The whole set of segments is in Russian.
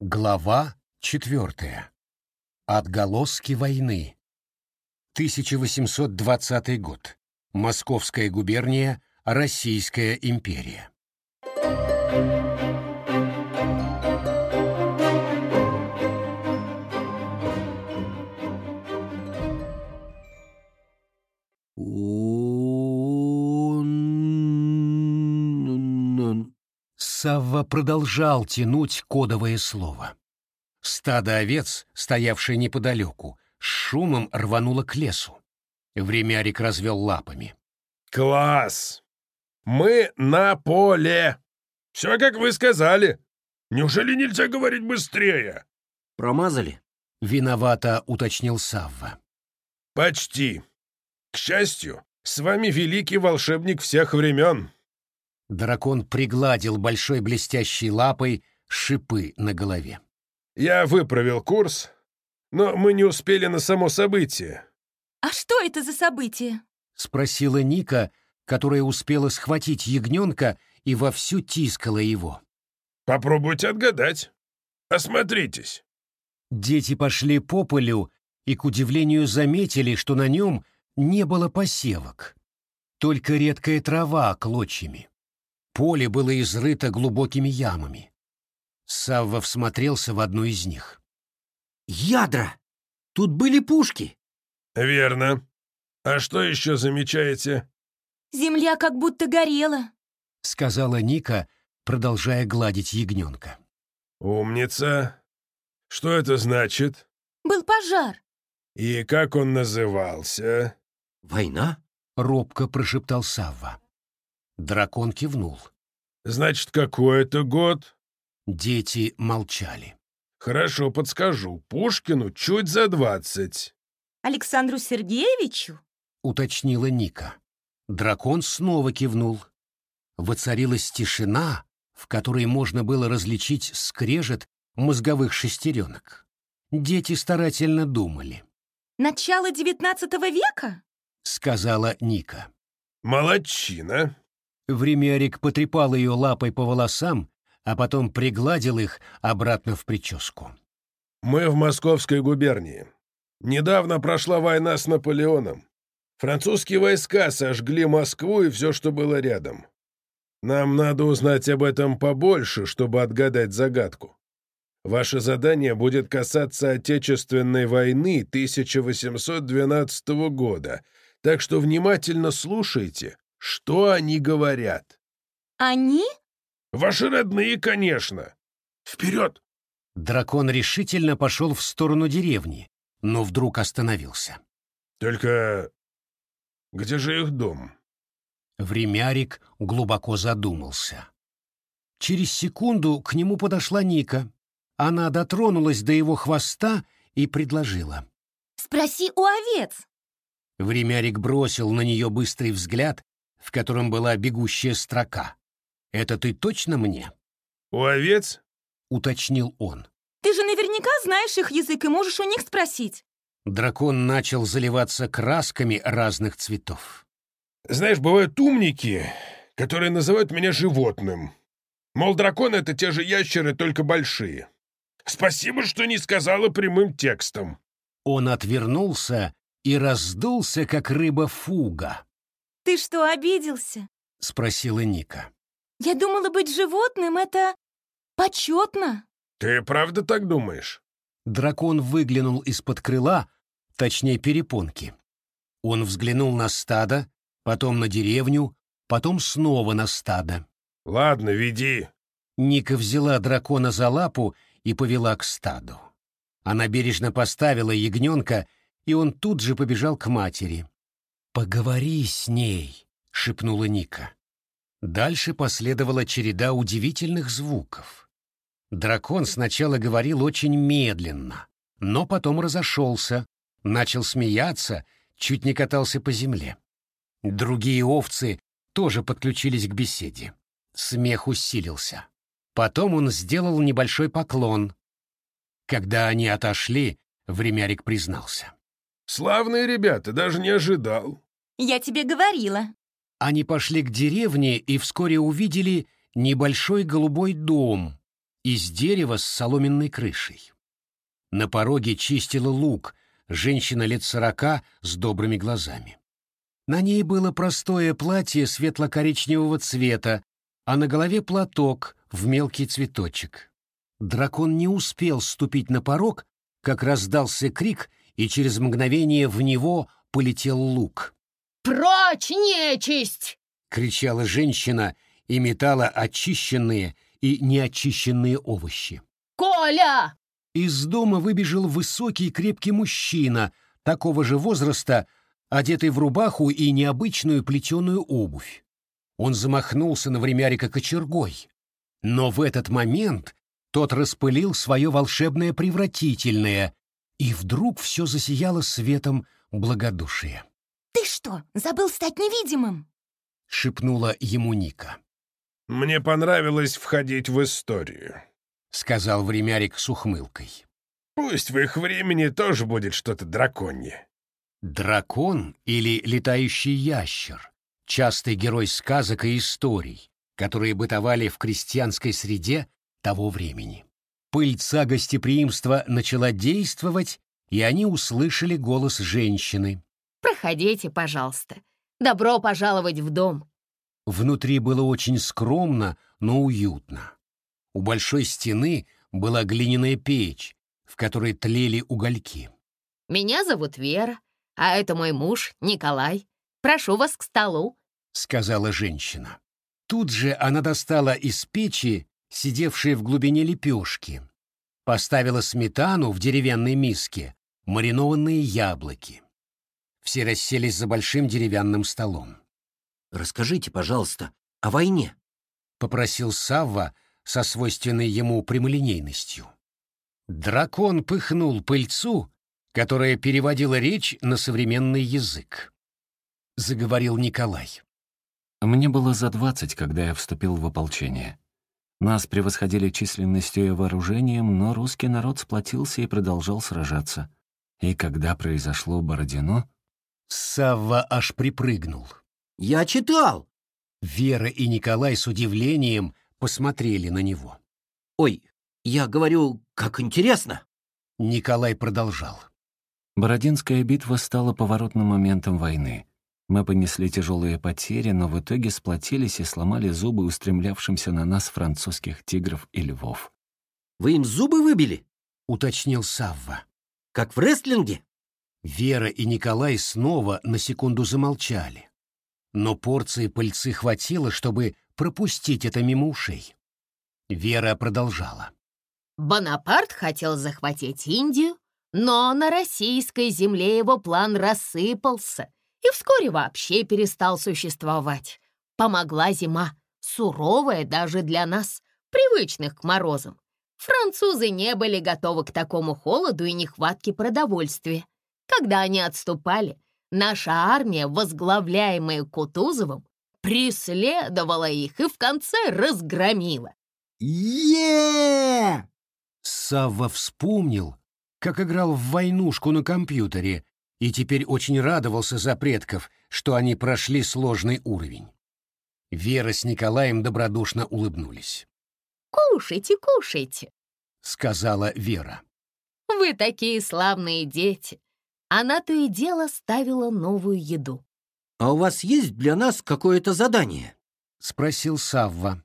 Глава 4. Отголоски войны. 1820 год. Московская губерния, Российская империя. Савва продолжал тянуть кодовое слово. Стадо овец, стоявшее неподалеку, с шумом рвануло к лесу. Времярик развел лапами. «Класс! Мы на поле! Все, как вы сказали! Неужели нельзя говорить быстрее?» «Промазали?» — виновато уточнил Савва. «Почти. К счастью, с вами великий волшебник всех времен, Дракон пригладил большой блестящей лапой шипы на голове. «Я выправил курс, но мы не успели на само событие». «А что это за событие?» — спросила Ника, которая успела схватить ягненка и вовсю тискала его. «Попробуйте отгадать. Осмотритесь». Дети пошли по полю и, к удивлению, заметили, что на нем не было посевок, только редкая трава клочьями. Поле было изрыто глубокими ямами. Савва всмотрелся в одну из них. «Ядра! Тут были пушки!» «Верно. А что еще замечаете?» «Земля как будто горела», — сказала Ника, продолжая гладить ягненка. «Умница! Что это значит?» «Был пожар». «И как он назывался?» «Война?» — робко прошептал Савва. Дракон кивнул. «Значит, какой это год?» Дети молчали. «Хорошо, подскажу. Пушкину чуть за двадцать». «Александру Сергеевичу?» — уточнила Ника. Дракон снова кивнул. Воцарилась тишина, в которой можно было различить скрежет мозговых шестеренок. Дети старательно думали. «Начало девятнадцатого века?» — сказала Ника. «Молодчина!» Времярик потрепал ее лапой по волосам, а потом пригладил их обратно в прическу. «Мы в Московской губернии. Недавно прошла война с Наполеоном. Французские войска сожгли Москву и все, что было рядом. Нам надо узнать об этом побольше, чтобы отгадать загадку. Ваше задание будет касаться Отечественной войны 1812 года, так что внимательно слушайте что они говорят? Они? Ваши родные, конечно. Вперед! Дракон решительно пошел в сторону деревни, но вдруг остановился. Только где же их дом? Времярик глубоко задумался. Через секунду к нему подошла Ника. Она дотронулась до его хвоста и предложила. «Спроси у овец!» Времярик бросил на нее быстрый взгляд в котором была бегущая строка. «Это ты точно мне?» «У овец?» — уточнил он. «Ты же наверняка знаешь их язык и можешь у них спросить». Дракон начал заливаться красками разных цветов. «Знаешь, бывают умники, которые называют меня животным. Мол, драконы — это те же ящеры, только большие. Спасибо, что не сказала прямым текстом». Он отвернулся и раздулся, как рыба фуга. Ты что, обиделся? Спросила Ника. Я думала, быть животным — это почетно. Ты правда так думаешь? Дракон выглянул из-под крыла, точнее перепонки. Он взглянул на стадо, потом на деревню, потом снова на стадо. «Ладно, веди». Ника взяла дракона за лапу и повела к стаду. Она бережно поставила ягненка, и он тут же побежал к матери. «Поговори с ней!» — шепнула Ника. Дальше последовала череда удивительных звуков. Дракон сначала говорил очень медленно, но потом разошелся, начал смеяться, чуть не катался по земле. Другие овцы тоже подключились к беседе. Смех усилился. Потом он сделал небольшой поклон. Когда они отошли, Времярик признался. «Славные ребята, даже не ожидал. Я тебе говорила». Они пошли к деревне и вскоре увидели небольшой голубой дом из дерева с соломенной крышей. На пороге чистила лук женщина лет сорока с добрыми глазами. На ней было простое платье светло-коричневого цвета, а на голове платок в мелкий цветочек. Дракон не успел ступить на порог, как раздался крик, и через мгновение в него полетел лук. «Прочь, нечисть!» — кричала женщина и метала очищенные и неочищенные овощи. «Коля!» Из дома выбежал высокий крепкий мужчина такого же возраста, одетый в рубаху и необычную плетеную обувь. Он замахнулся на времярика кочергой. Но в этот момент тот распылил свое волшебное превратительное, и вдруг все засияло светом благодушия что, забыл стать невидимым?» — шепнула ему Ника. «Мне понравилось входить в историю», — сказал времярик с ухмылкой. «Пусть в их времени тоже будет что-то драконье». Дракон или летающий ящер — частый герой сказок и историй, которые бытовали в крестьянской среде того времени. Пыльца гостеприимства начала действовать, и они услышали голос женщины — Проходите, пожалуйста. Добро пожаловать в дом. Внутри было очень скромно, но уютно. У большой стены была глиняная печь, в которой тлели угольки. «Меня зовут Вера, а это мой муж Николай. Прошу вас к столу», — сказала женщина. Тут же она достала из печи, сидевшие в глубине лепешки, поставила сметану в деревянной миске, маринованные яблоки. Все расселись за большим деревянным столом. «Расскажите, пожалуйста, о войне», — попросил Савва со свойственной ему прямолинейностью. Дракон пыхнул пыльцу, которая переводила речь на современный язык. Заговорил Николай. «Мне было за двадцать, когда я вступил в ополчение. Нас превосходили численностью и вооружением, но русский народ сплотился и продолжал сражаться. И когда произошло Бородино, Савва аж припрыгнул. «Я читал!» Вера и Николай с удивлением посмотрели на него. «Ой, я говорю, как интересно!» Николай продолжал. Бородинская битва стала поворотным моментом войны. Мы понесли тяжелые потери, но в итоге сплотились и сломали зубы устремлявшимся на нас французских тигров и львов. «Вы им зубы выбили?» — уточнил Савва. «Как в рестлинге?» Вера и Николай снова на секунду замолчали. Но порции пыльцы хватило, чтобы пропустить это мимо ушей. Вера продолжала. Бонапарт хотел захватить Индию, но на российской земле его план рассыпался и вскоре вообще перестал существовать. Помогла зима, суровая даже для нас, привычных к морозам. Французы не были готовы к такому холоду и нехватке продовольствия. Когда они отступали, наша армия, возглавляемая Кутузовым, преследовала их и в конце разгромила. е Савва вспомнил, как играл в войнушку на компьютере и теперь очень радовался за предков, что они прошли сложный уровень. Вера с Николаем добродушно улыбнулись. «Кушайте, кушайте», — сказала Вера. «Вы такие славные дети. Она то и дело ставила новую еду. «А у вас есть для нас какое-то задание?» — спросил Савва.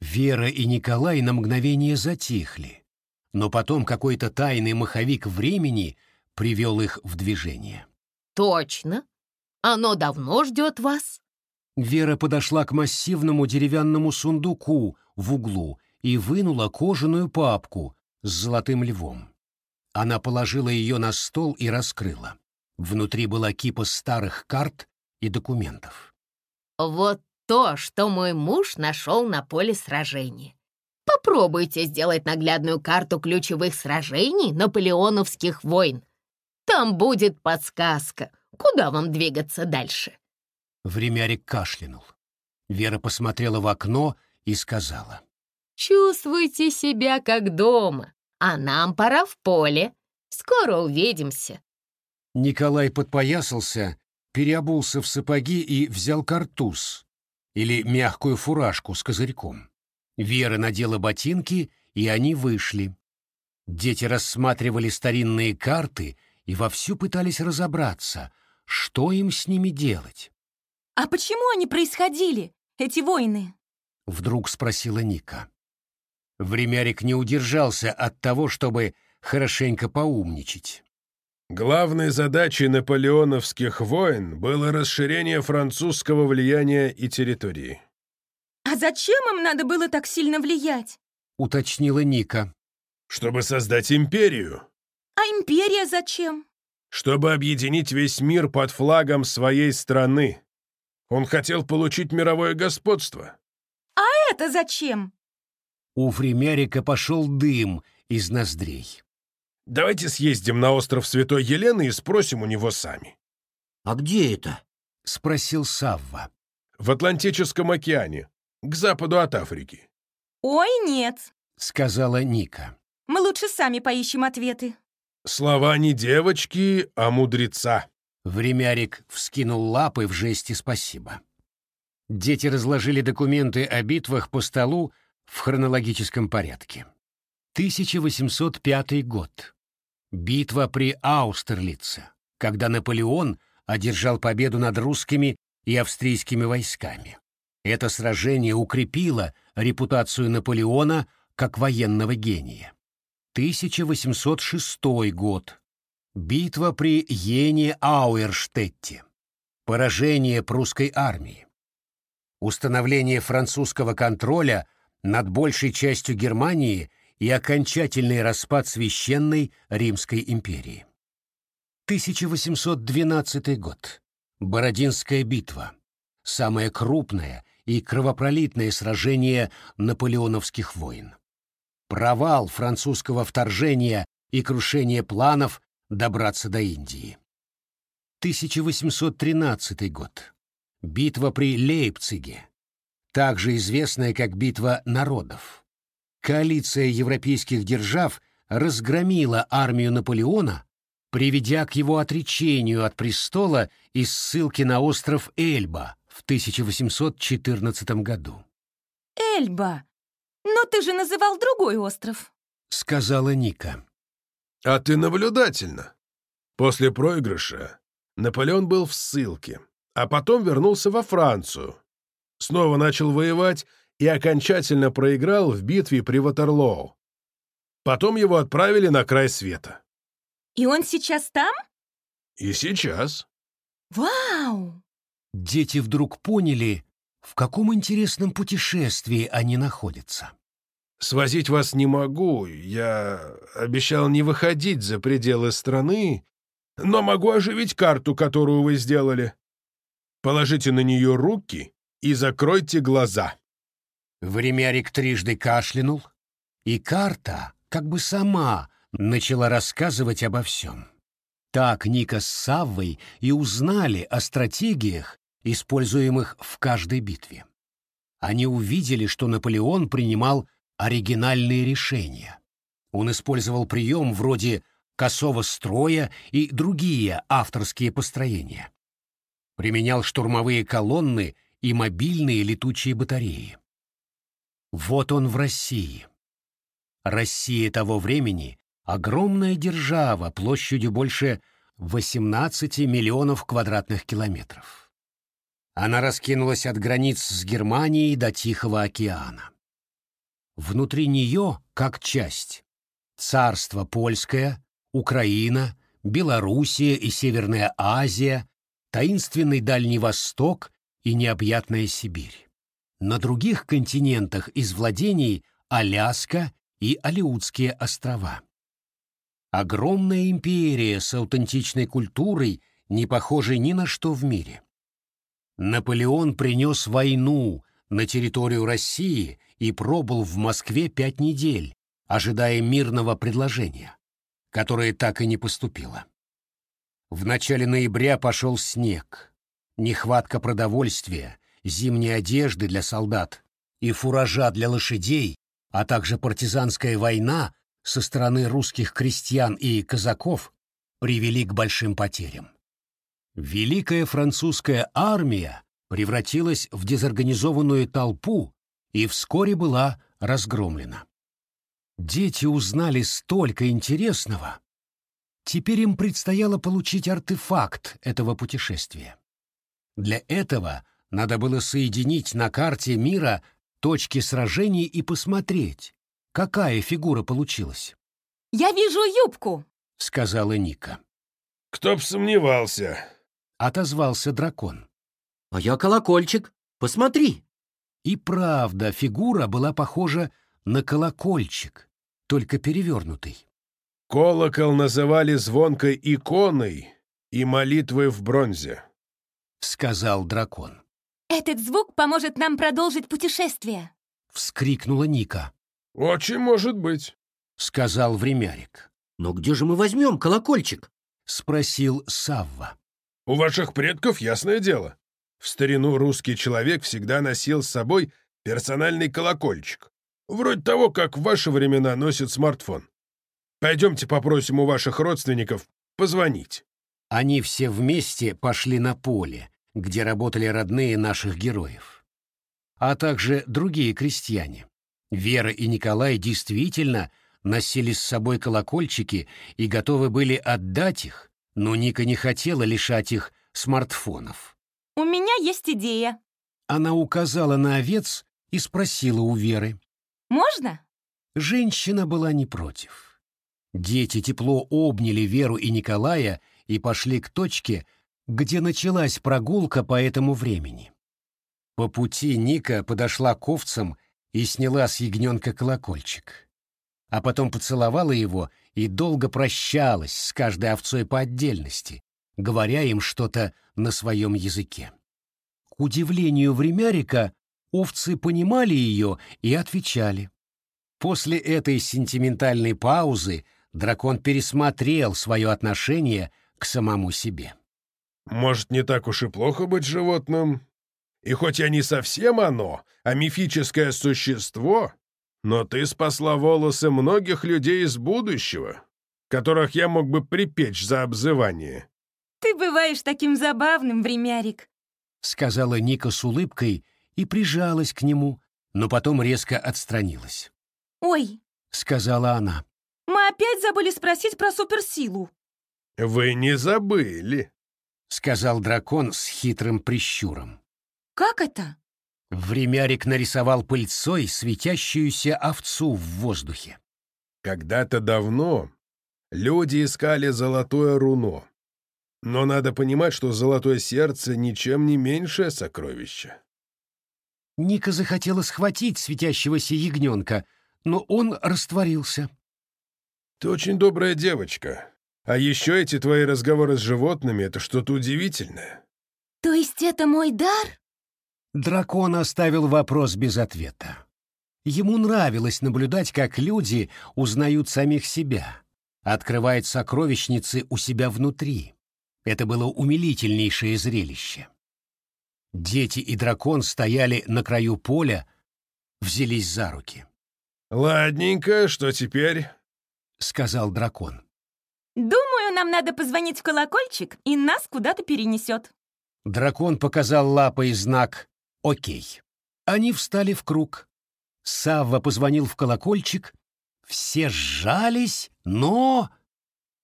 Вера и Николай на мгновение затихли, но потом какой-то тайный маховик времени привел их в движение. «Точно! Оно давно ждет вас!» Вера подошла к массивному деревянному сундуку в углу и вынула кожаную папку с золотым львом. Она положила ее на стол и раскрыла. Внутри была кипа старых карт и документов. «Вот то, что мой муж нашел на поле сражения. Попробуйте сделать наглядную карту ключевых сражений наполеоновских войн. Там будет подсказка, куда вам двигаться дальше». Времярик кашлянул. Вера посмотрела в окно и сказала. «Чувствуйте себя как дома а нам пора в поле. Скоро увидимся». Николай подпоясался, переобулся в сапоги и взял картуз или мягкую фуражку с козырьком. Вера надела ботинки, и они вышли. Дети рассматривали старинные карты и вовсю пытались разобраться, что им с ними делать. «А почему они происходили, эти войны?» — вдруг спросила Ника. Времярик не удержался от того, чтобы хорошенько поумничать. Главной задачей наполеоновских войн было расширение французского влияния и территории. «А зачем им надо было так сильно влиять?» — уточнила Ника. «Чтобы создать империю». «А империя зачем?» «Чтобы объединить весь мир под флагом своей страны. Он хотел получить мировое господство». «А это зачем?» У Мярика пошел дым из ноздрей. «Давайте съездим на остров Святой Елены и спросим у него сами». «А где это?» — спросил Савва. «В Атлантическом океане, к западу от Африки». «Ой, нет», — сказала Ника. «Мы лучше сами поищем ответы». «Слова не девочки, а мудреца». Времярик вскинул лапы в жесте «спасибо». Дети разложили документы о битвах по столу, в хронологическом порядке. 1805 год. Битва при Аустерлице, когда Наполеон одержал победу над русскими и австрийскими войсками. Это сражение укрепило репутацию Наполеона как военного гения. 1806 год. Битва при Йене-Ауэрштетте. Поражение прусской армии. Установление французского контроля над большей частью Германии и окончательный распад Священной Римской империи. 1812 год. Бородинская битва. Самое крупное и кровопролитное сражение наполеоновских войн. Провал французского вторжения и крушение планов добраться до Индии. 1813 год. Битва при Лейпциге также известная как «Битва народов». Коалиция европейских держав разгромила армию Наполеона, приведя к его отречению от престола и ссылке на остров Эльба в 1814 году. «Эльба! Но ты же называл другой остров!» — сказала Ника. «А ты наблюдательно. После проигрыша Наполеон был в ссылке, а потом вернулся во Францию, снова начал воевать и окончательно проиграл в битве при Ватерлоу. Потом его отправили на край света. «И он сейчас там?» «И сейчас». «Вау!» Дети вдруг поняли, в каком интересном путешествии они находятся. «Свозить вас не могу. Я обещал не выходить за пределы страны, но могу оживить карту, которую вы сделали. Положите на нее руки, и закройте глаза». Времярик трижды кашлянул, и карта как бы сама начала рассказывать обо всем. Так Ника с Саввой и узнали о стратегиях, используемых в каждой битве. Они увидели, что Наполеон принимал оригинальные решения. Он использовал прием вроде косого строя и другие авторские построения. Применял штурмовые колонны и мобильные летучие батареи. Вот он в России. Россия того времени — огромная держава площадью больше 18 миллионов квадратных километров. Она раскинулась от границ с Германией до Тихого океана. Внутри нее, как часть, царство польское, Украина, Белоруссия и Северная Азия, таинственный Дальний Восток и необъятная Сибирь. На других континентах из владений Аляска и Алиутские острова. Огромная империя с аутентичной культурой, не похожей ни на что в мире. Наполеон принес войну на территорию России и пробыл в Москве пять недель, ожидая мирного предложения, которое так и не поступило. В начале ноября пошел снег. Нехватка продовольствия, зимней одежды для солдат и фуража для лошадей, а также партизанская война со стороны русских крестьян и казаков привели к большим потерям. Великая французская армия превратилась в дезорганизованную толпу и вскоре была разгромлена. Дети узнали столько интересного. Теперь им предстояло получить артефакт этого путешествия. Для этого надо было соединить на карте мира точки сражений и посмотреть, какая фигура получилась. «Я вижу юбку!» — сказала Ника. «Кто б сомневался!» — отозвался дракон. «А я колокольчик! Посмотри!» И правда, фигура была похожа на колокольчик, только перевернутый. Колокол называли звонкой иконой и молитвой в бронзе сказал дракон. «Этот звук поможет нам продолжить путешествие!» — вскрикнула Ника. «Очень может быть», — сказал времярик. «Но где же мы возьмем колокольчик?» — спросил Савва. «У ваших предков ясное дело. В старину русский человек всегда носил с собой персональный колокольчик, вроде того, как в ваши времена носит смартфон. Пойдемте попросим у ваших родственников позвонить». Они все вместе пошли на поле, где работали родные наших героев. А также другие крестьяне. Вера и Николай действительно носили с собой колокольчики и готовы были отдать их, но Ника не хотела лишать их смартфонов. «У меня есть идея». Она указала на овец и спросила у Веры. «Можно?» Женщина была не против. Дети тепло обняли Веру и Николая и пошли к точке, где началась прогулка по этому времени. По пути Ника подошла к овцам и сняла с ягненка колокольчик. А потом поцеловала его и долго прощалась с каждой овцой по отдельности, говоря им что-то на своем языке. К удивлению времярика, овцы понимали ее и отвечали. После этой сентиментальной паузы дракон пересмотрел свое отношение к самому себе. Может, не так уж и плохо быть животным? И хоть я не совсем оно, а мифическое существо, но ты спасла волосы многих людей из будущего, которых я мог бы припечь за обзывание». «Ты бываешь таким забавным, времярик», — сказала Ника с улыбкой и прижалась к нему, но потом резко отстранилась. «Ой», — сказала она, — «мы опять забыли спросить про суперсилу». «Вы не забыли», сказал дракон с хитрым прищуром. «Как это?» Времярик нарисовал пыльцой светящуюся овцу в воздухе. «Когда-то давно люди искали золотое руно. Но надо понимать, что золотое сердце ничем не меньшее сокровище». Ника захотела схватить светящегося ягненка, но он растворился. «Ты очень добрая девочка», а еще эти твои разговоры с животными — это что-то удивительное». «То есть это мой дар?» Дракон оставил вопрос без ответа. Ему нравилось наблюдать, как люди узнают самих себя, открывают сокровищницы у себя внутри. Это было умилительнейшее зрелище. Дети и дракон стояли на краю поля, взялись за руки. «Ладненько, что теперь?» — сказал дракон. Нам надо позвонить в колокольчик, и нас куда-то перенесет». Дракон показал лапой знак «Окей». Они встали в круг. Савва позвонил в колокольчик. Все сжались, но...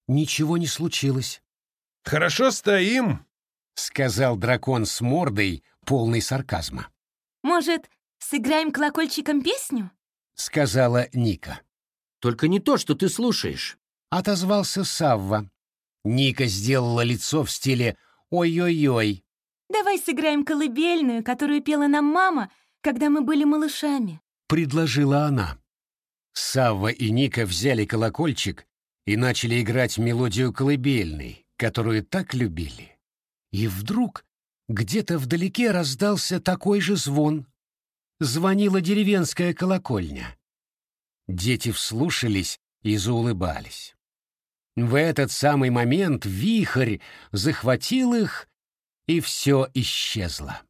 Ничего не случилось. «Хорошо стоим», — сказал дракон с мордой, полной сарказма. «Может, сыграем колокольчиком песню?» — сказала Ника. «Только не то, что ты слушаешь», — отозвался Савва. Ника сделала лицо в стиле «Ой-ой-ой». «Давай сыграем колыбельную, которую пела нам мама, когда мы были малышами», — предложила она. Савва и Ника взяли колокольчик и начали играть мелодию колыбельной, которую так любили. И вдруг где-то вдалеке раздался такой же звон. Звонила деревенская колокольня. Дети вслушались и заулыбались. В этот самый момент вихрь захватил их, и все исчезло.